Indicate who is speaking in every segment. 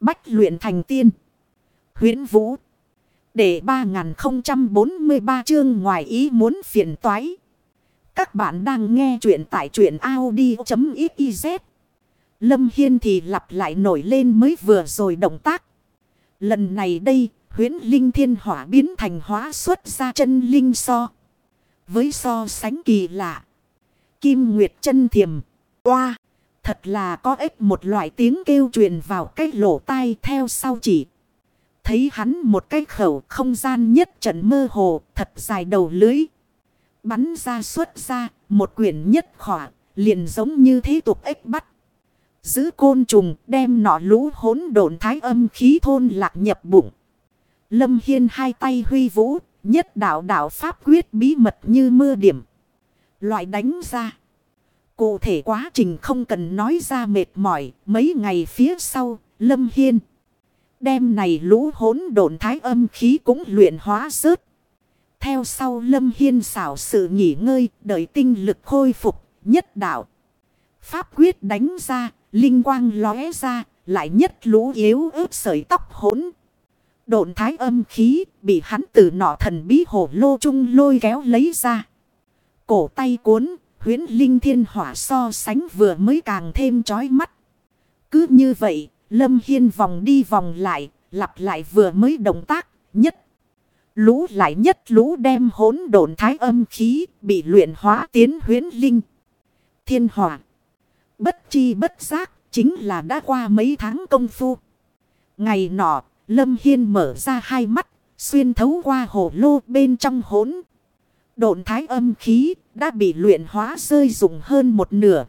Speaker 1: Bách luyện thành tiên. huyễn Vũ. Để 3043 chương ngoài ý muốn phiền toái. Các bạn đang nghe truyện tại truyện Audi.xyz. Lâm Hiên thì lặp lại nổi lên mới vừa rồi động tác. Lần này đây, huyến linh thiên hỏa biến thành hóa xuất ra chân linh so. Với so sánh kỳ lạ. Kim Nguyệt chân thiềm. Oa! Thật là có ích một loại tiếng kêu truyền vào cái lỗ tai theo sau chỉ. Thấy hắn một cái khẩu không gian nhất trận mơ hồ thật dài đầu lưới. Bắn ra xuất ra một quyển nhất khỏa liền giống như thế tục ếch bắt. Giữ côn trùng đem nọ lũ hỗn độn thái âm khí thôn lạc nhập bụng. Lâm Hiên hai tay huy vũ, nhất đạo đạo pháp quyết bí mật như mưa điểm. Loại đánh ra. Cụ thể quá trình không cần nói ra mệt mỏi, mấy ngày phía sau, Lâm Hiên. Đêm này lũ hỗn độn thái âm khí cũng luyện hóa rớt. Theo sau Lâm Hiên xảo sự nghỉ ngơi, đợi tinh lực khôi phục, nhất đạo. Pháp quyết đánh ra, linh quang lóe ra, lại nhất lũ yếu ớt sợi tóc hỗn. Độn thái âm khí, bị hắn từ nọ thần bí hổ lô trung lôi kéo lấy ra. Cổ tay cuốn, huyến linh thiên hỏa so sánh vừa mới càng thêm chói mắt. Cứ như vậy, Lâm Hiên vòng đi vòng lại, lặp lại vừa mới động tác, nhất. Lũ lại nhất lũ đem hỗn độn thái âm khí, bị luyện hóa tiến huyến linh. Thiên hỏa. Bất chi bất giác, chính là đã qua mấy tháng công phu. Ngày nọ, Lâm Hiên mở ra hai mắt, xuyên thấu qua hồ lô bên trong hỗn. Độn thái âm khí đã bị luyện hóa rơi dụng hơn một nửa.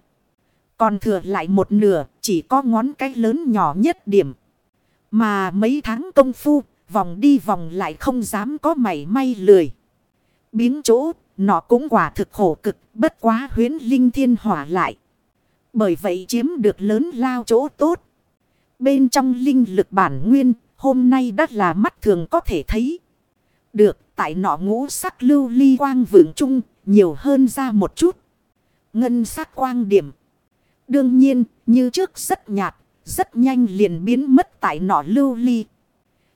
Speaker 1: Còn thừa lại một nửa, chỉ có ngón cái lớn nhỏ nhất điểm. Mà mấy tháng công phu, vòng đi vòng lại không dám có mảy may lười. Biến chỗ nó cũng quả thực khổ cực, bất quá huyến linh thiên hỏa lại. Bởi vậy chiếm được lớn lao chỗ tốt. Bên trong linh lực bản nguyên, hôm nay đã là mắt thường có thể thấy. Được, tại nọ ngũ sắc lưu ly quang vượng trung nhiều hơn ra một chút. Ngân sắc quang điểm. Đương nhiên, như trước rất nhạt, rất nhanh liền biến mất tại nọ lưu ly.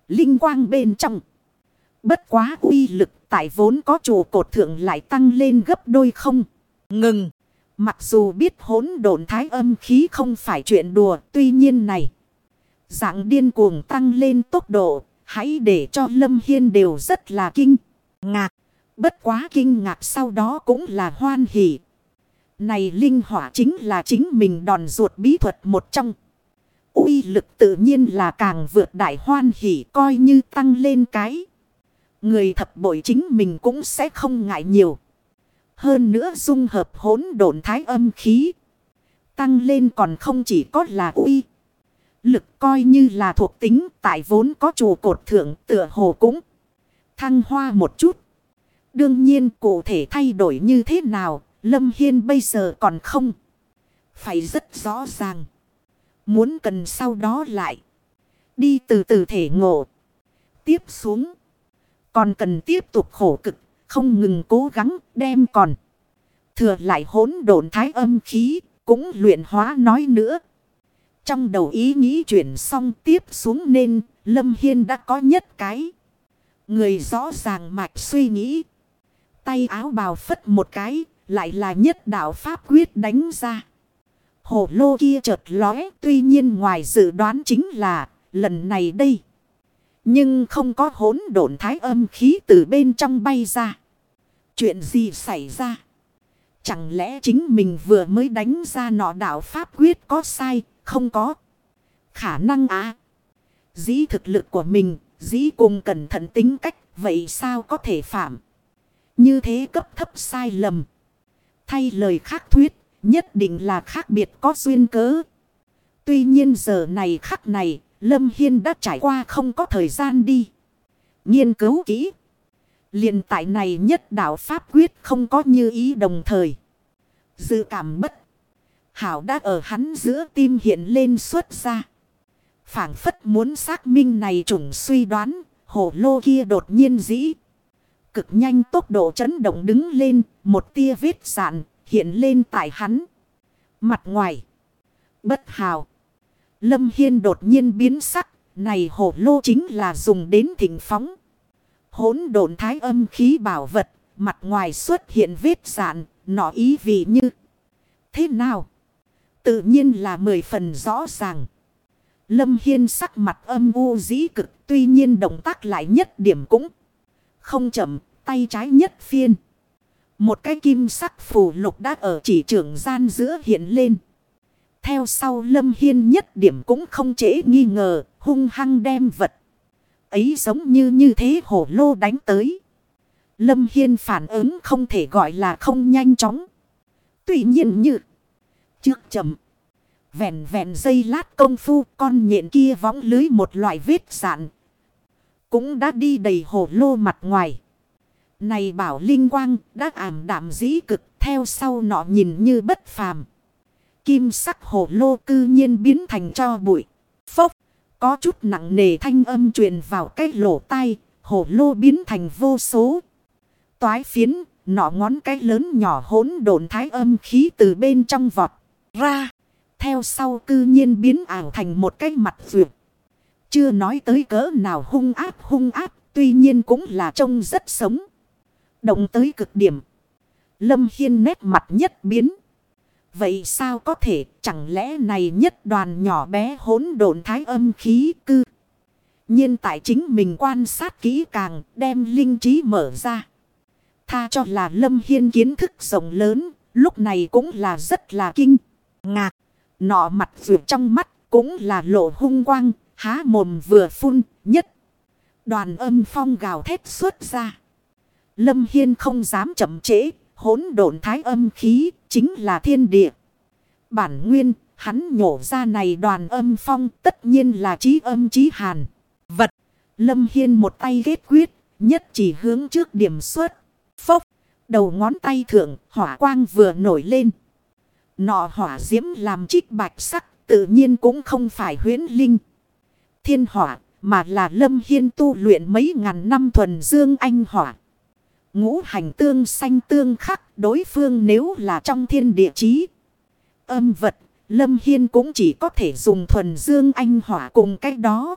Speaker 1: Linh quang bên trong. Bất quá uy lực tại vốn có chủ cột thượng lại tăng lên gấp đôi không. Ngừng. Mặc dù biết hỗn độn thái âm khí không phải chuyện đùa, tuy nhiên này. Dạng điên cuồng tăng lên tốc độ, hãy để cho Lâm Hiên đều rất là kinh ngạc. Bất quá kinh ngạc sau đó cũng là hoan hỷ. Này linh hỏa chính là chính mình đòn ruột bí thuật một trong. uy lực tự nhiên là càng vượt đại hoan hỷ coi như tăng lên cái. Người thập bội chính mình cũng sẽ không ngại nhiều. Hơn nữa dung hợp hỗn độn thái âm khí. Tăng lên còn không chỉ có là uy. Lực coi như là thuộc tính tại vốn có chùa cột thượng tựa hồ cũng thăng hoa một chút. Đương nhiên cụ thể thay đổi như thế nào, Lâm Hiên bây giờ còn không. Phải rất rõ ràng. Muốn cần sau đó lại. Đi từ từ thể ngộ. Tiếp xuống. Còn cần tiếp tục khổ cực. Không ngừng cố gắng đem còn. Thừa lại hỗn độn thái âm khí. Cũng luyện hóa nói nữa. Trong đầu ý nghĩ chuyển xong tiếp xuống nên Lâm Hiên đã có nhất cái. Người rõ ràng mạch suy nghĩ. Tay áo bào phất một cái, lại là nhất đạo pháp quyết đánh ra. Hổ lô kia chợt lóe, tuy nhiên ngoài dự đoán chính là, lần này đây. Nhưng không có hỗn độn thái âm khí từ bên trong bay ra. Chuyện gì xảy ra? Chẳng lẽ chính mình vừa mới đánh ra nọ đạo pháp quyết có sai, không có. Khả năng à. Dĩ thực lực của mình, dĩ cùng cẩn thận tính cách, vậy sao có thể phạm? Như thế cấp thấp sai lầm. Thay lời khác thuyết, nhất định là khác biệt có duyên cớ. Tuy nhiên giờ này khắc này, Lâm Hiên đã trải qua không có thời gian đi. Nghiên cứu kỹ. liền tại này nhất đạo Pháp quyết không có như ý đồng thời. Dự cảm bất. Hảo đã ở hắn giữa tim hiện lên xuất ra. phảng phất muốn xác minh này trùng suy đoán. Hổ lô kia đột nhiên dĩ cực nhanh tốc độ chấn động đứng lên, một tia vết sạn hiện lên tại hắn. Mặt ngoài, bất hào. Lâm Hiên đột nhiên biến sắc. Này hổ lô chính là dùng đến thỉnh phóng. Hốn độn thái âm khí bảo vật. Mặt ngoài xuất hiện vết sạn, Nó ý vị như. Thế nào? Tự nhiên là mười phần rõ ràng. Lâm Hiên sắc mặt âm u dĩ cực. Tuy nhiên động tác lại nhất điểm cũng không chậm. Tay trái nhất phiên. Một cái kim sắc phù lục đã ở chỉ trường gian giữa hiện lên. Theo sau Lâm Hiên nhất điểm cũng không trễ nghi ngờ, hung hăng đem vật. Ấy giống như như thế hổ lô đánh tới. Lâm Hiên phản ứng không thể gọi là không nhanh chóng. Tuy nhiên như trước chậm. Vẹn vẹn dây lát công phu con nhện kia võng lưới một loại vết sạn. Cũng đã đi đầy hồ lô mặt ngoài. Này bảo linh quang, đã ảm đạm dĩ cực, theo sau nọ nhìn như bất phàm. Kim sắc hồ lô cư nhiên biến thành cho bụi. Phốc. Có chút nặng nề thanh âm truyền vào cái lỗ tai. hồ lô biến thành vô số. Toái phiến. Nọ ngón cái lớn nhỏ hỗn độn thái âm khí từ bên trong vọt ra. Theo sau cư nhiên biến ảo thành một cái mặt vượt. Chưa nói tới cỡ nào hung áp hung áp. Tuy nhiên cũng là trông rất sống. Động tới cực điểm. Lâm Hiên nét mặt nhất biến. Vậy sao có thể chẳng lẽ này nhất đoàn nhỏ bé hỗn độn thái âm khí cư. nhiên tại chính mình quan sát kỹ càng đem linh trí mở ra. Tha cho là Lâm Hiên kiến thức rộng lớn, lúc này cũng là rất là kinh, ngạc. Nọ mặt vượt trong mắt cũng là lộ hung quang, há mồm vừa phun nhất. Đoàn âm phong gào thét xuất ra. Lâm Hiên không dám chậm trễ, hỗn độn thái âm khí, chính là thiên địa. Bản nguyên, hắn nhổ ra này đoàn âm phong, tất nhiên là trí âm trí hàn. Vật, Lâm Hiên một tay ghét quyết, nhất chỉ hướng trước điểm xuất. Phốc, đầu ngón tay thượng, hỏa quang vừa nổi lên. Nọ hỏa diễm làm trích bạch sắc, tự nhiên cũng không phải huyến linh. Thiên hỏa, mà là Lâm Hiên tu luyện mấy ngàn năm thuần dương anh hỏa. Ngũ hành tương xanh tương khắc đối phương nếu là trong thiên địa chí. Âm vật, Lâm Hiên cũng chỉ có thể dùng thuần dương anh hỏa cùng cách đó.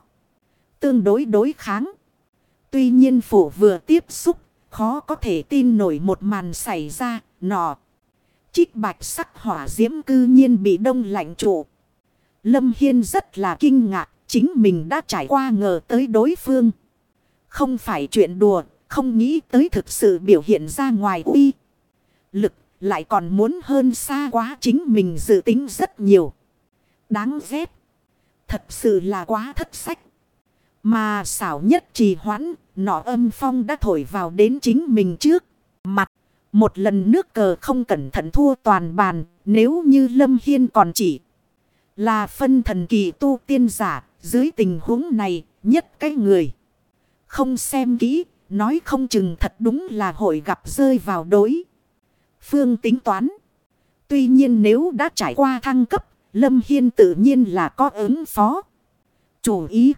Speaker 1: Tương đối đối kháng. Tuy nhiên phủ vừa tiếp xúc, khó có thể tin nổi một màn xảy ra, nọ. Chích bạch sắc hỏa diễm cư nhiên bị đông lạnh trụ. Lâm Hiên rất là kinh ngạc, chính mình đã trải qua ngờ tới đối phương. Không phải chuyện đùa, không nghĩ tới thực sự biểu hiện ra ngoài uy. Lực lại còn muốn hơn xa quá chính mình dự tính rất nhiều. Đáng ghét. Thật sự là quá thất sách. Mà xảo nhất trì hoãn, nọ âm phong đã thổi vào đến chính mình trước. Mặt, một lần nước cờ không cẩn thận thua toàn bàn, nếu như Lâm Hiên còn chỉ là phân thần kỳ tu tiên giả, dưới tình huống này, nhất cái người. Không xem kỹ, Nói không chừng thật đúng là hội gặp rơi vào đối. Phương tính toán. Tuy nhiên nếu đã trải qua thăng cấp, Lâm Hiên tự nhiên là có ứng phó. Chủ ý.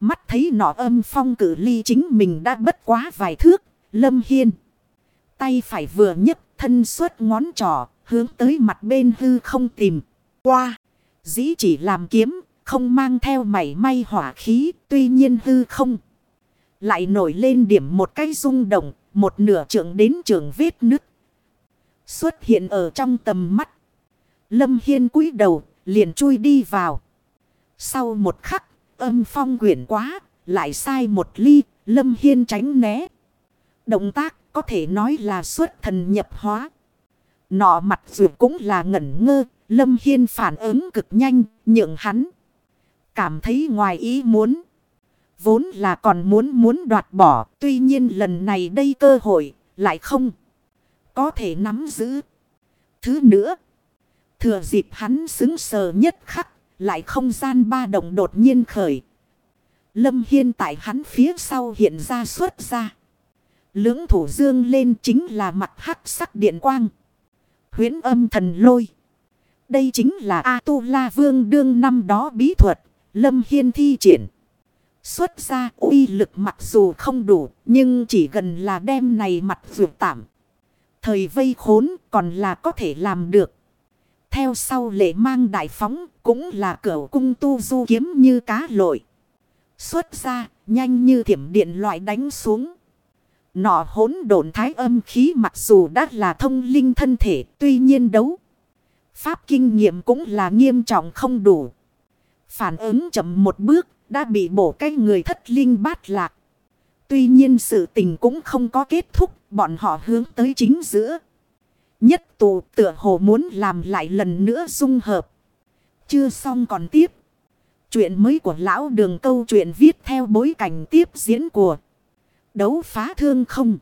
Speaker 1: Mắt thấy nọ âm phong cử ly chính mình đã bất quá vài thước. Lâm Hiên. Tay phải vừa nhấc thân suốt ngón trỏ hướng tới mặt bên hư không tìm. Qua. Dĩ chỉ làm kiếm. Không mang theo mảy may hỏa khí. Tuy nhiên hư không. Lại nổi lên điểm một cái rung động, một nửa trưởng đến trường vết nứt. Xuất hiện ở trong tầm mắt. Lâm Hiên cúi đầu, liền chui đi vào. Sau một khắc, âm phong quyển quá, lại sai một ly, Lâm Hiên tránh né. Động tác có thể nói là xuất thần nhập hóa. Nọ mặt dù cũng là ngẩn ngơ, Lâm Hiên phản ứng cực nhanh, nhượng hắn. Cảm thấy ngoài ý muốn. Vốn là còn muốn muốn đoạt bỏ. Tuy nhiên lần này đây cơ hội lại không. Có thể nắm giữ. Thứ nữa. Thừa dịp hắn xứng sờ nhất khắc. Lại không gian ba động đột nhiên khởi. Lâm Hiên tại hắn phía sau hiện ra xuất ra. Lưỡng thủ dương lên chính là mặt hắc sắc điện quang. Huyến âm thần lôi. Đây chính là A-tu-la vương đương năm đó bí thuật. Lâm Hiên thi triển. Xuất ra uy lực mặc dù không đủ, nhưng chỉ gần là đem này mặt vượt tạm. Thời vây khốn còn là có thể làm được. Theo sau lệ mang đại phóng cũng là cửa cung tu du kiếm như cá lội. Xuất ra nhanh như thiểm điện loại đánh xuống. Nọ hỗn độn thái âm khí mặc dù đã là thông linh thân thể tuy nhiên đấu. Pháp kinh nghiệm cũng là nghiêm trọng không đủ. Phản ứng chậm một bước, đã bị bổ cái người thất linh bát lạc. Tuy nhiên sự tình cũng không có kết thúc, bọn họ hướng tới chính giữa. Nhất tù tựa hồ muốn làm lại lần nữa dung hợp. Chưa xong còn tiếp. Chuyện mới của lão đường câu chuyện viết theo bối cảnh tiếp diễn của đấu phá thương không.